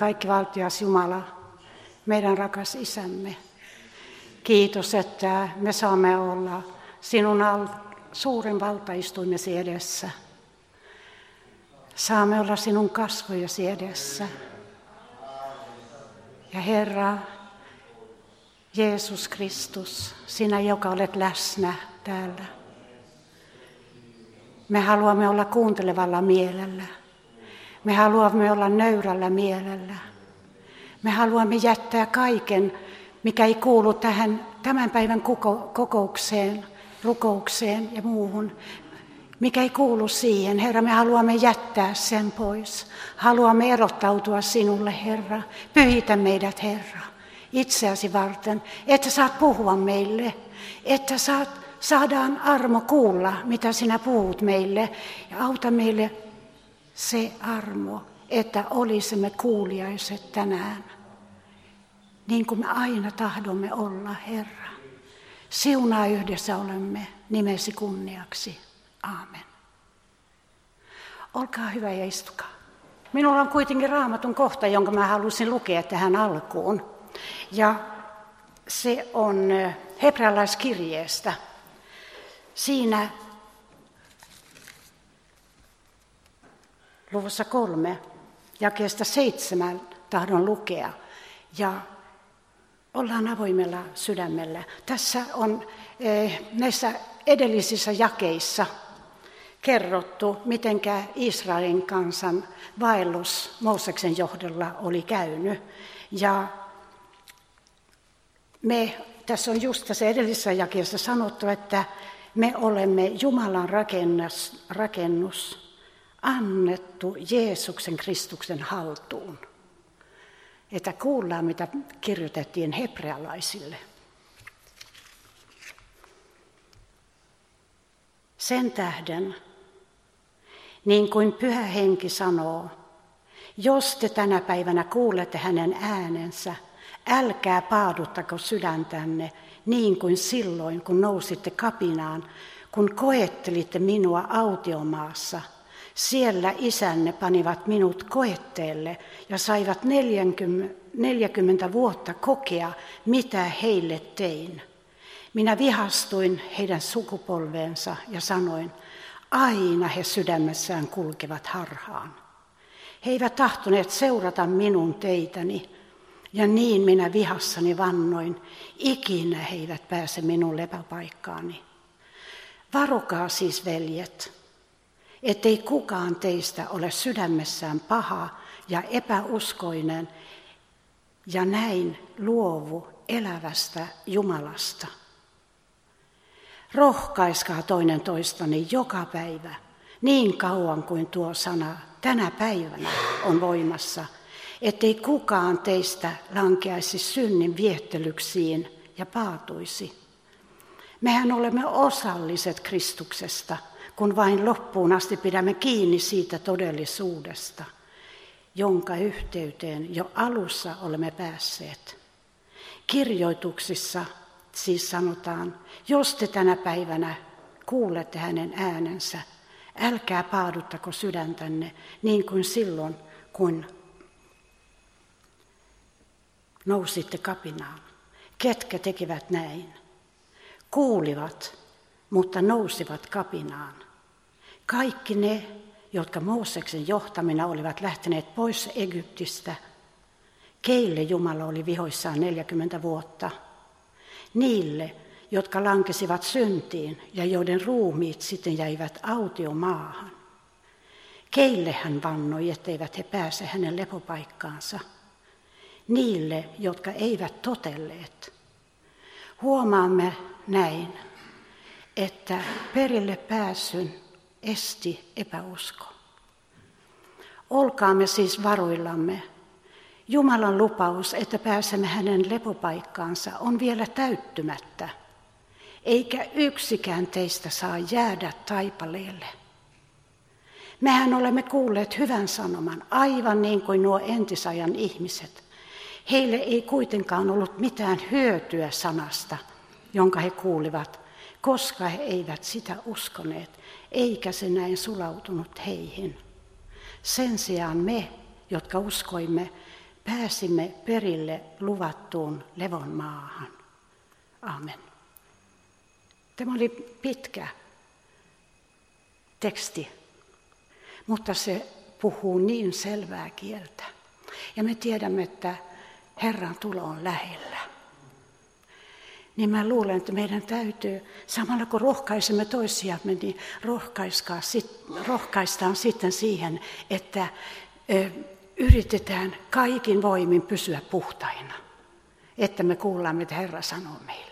kaikki valtias Jumala, meidän rakas isämme. Kiitos, että me saamme olla sinun al- suurin valtaistuimesi edessä. Saamme olla sinun kasvojasi edessä. Ja Herra, Jeesus Kristus, sinä, joka olet läsnä täällä. Me haluamme olla kuuntelevalla mielellä. Me haluamme olla nöyrällä mielellä. Me haluamme jättää kaiken, mikä ei kuulu tähän tämän päivän kokoukseen, rukoukseen ja muuhun, mikä ei kuulu siihen. Herra, me haluamme jättää sen pois. Haluamme erottautua sinulle, Herra. Pyhitä meidät, Herra, itseäsi varten, että saat puhua meille, että saat, saadaan armo kuulla, mitä sinä puhut meille, ja auta meille se armo, että olisimme kuuliaiset tänään, niin kuin me aina tahdomme olla, Herra. Siunaa yhdessä olemme nimesi kunniaksi. Aamen. Olkaa hyvä ja istukaa. Minulla on kuitenkin raamatun kohta, jonka mä halusin lukea tähän alkuun. Ja se on hebrealaiskirjeestä. Siinä luvussa kolme, jakeesta seitsemän tahdon lukea. Ja ollaan avoimella sydämellä. Tässä on eh, näissä edellisissä jakeissa kerrottu, miten Israelin kansan vaellus Mooseksen johdolla oli käynyt. Ja me, tässä on just tässä edellisessä jakeessa sanottu, että me olemme Jumalan rakennus, rakennus annettu Jeesuksen Kristuksen haltuun. Että kuullaan, mitä kirjoitettiin hebrealaisille. Sen tähden, niin kuin pyhä henki sanoo, jos te tänä päivänä kuulette hänen äänensä, älkää paaduttako sydäntänne niin kuin silloin, kun nousitte kapinaan, kun koettelitte minua autiomaassa – siellä isänne panivat minut koetteelle ja saivat 40, 40 vuotta kokea, mitä heille tein. Minä vihastuin heidän sukupolveensa ja sanoin, aina he sydämessään kulkevat harhaan. He eivät tahtoneet seurata minun teitäni, ja niin minä vihassani vannoin, ikinä he eivät pääse minun lepäpaikkaani. Varokaa siis, veljet, ettei kukaan teistä ole sydämessään paha ja epäuskoinen ja näin luovu elävästä Jumalasta. Rohkaiskaa toinen toistani joka päivä, niin kauan kuin tuo sana tänä päivänä on voimassa, ettei kukaan teistä lankeaisi synnin viettelyksiin ja paatuisi. Mehän olemme osalliset Kristuksesta – kun vain loppuun asti pidämme kiinni siitä todellisuudesta, jonka yhteyteen jo alussa olemme päässeet. Kirjoituksissa siis sanotaan, jos te tänä päivänä kuulette hänen äänensä, älkää paaduttako sydäntänne niin kuin silloin, kun nousitte kapinaan. Ketkä tekivät näin? Kuulivat, mutta nousivat kapinaan. Kaikki ne, jotka Mooseksen johtamina olivat lähteneet pois Egyptistä, keille Jumala oli vihoissaan 40 vuotta. Niille, jotka lankesivat syntiin ja joiden ruumiit sitten jäivät autiomaahan. Keille hän vannoi, etteivät he pääse hänen lepopaikkaansa. Niille, jotka eivät totelleet. Huomaamme näin, että perille pääsyn esti epäusko. Olkaamme siis varuillamme. Jumalan lupaus, että pääsemme hänen lepopaikkaansa, on vielä täyttymättä, eikä yksikään teistä saa jäädä taipaleelle. Mehän olemme kuulleet hyvän sanoman, aivan niin kuin nuo entisajan ihmiset. Heille ei kuitenkaan ollut mitään hyötyä sanasta, jonka he kuulivat, koska he eivät sitä uskoneet, eikä se näin sulautunut heihin. Sen sijaan me, jotka uskoimme, pääsimme perille luvattuun levon maahan. Amen. Tämä oli pitkä teksti, mutta se puhuu niin selvää kieltä. Ja me tiedämme, että Herran tulo on lähellä. Niin mä luulen, että meidän täytyy, samalla kun rohkaisemme toisiamme, niin rohkaistaan sitten siihen, että yritetään kaikin voimin pysyä puhtaina. Että me kuullaan, mitä Herra sanoo meille.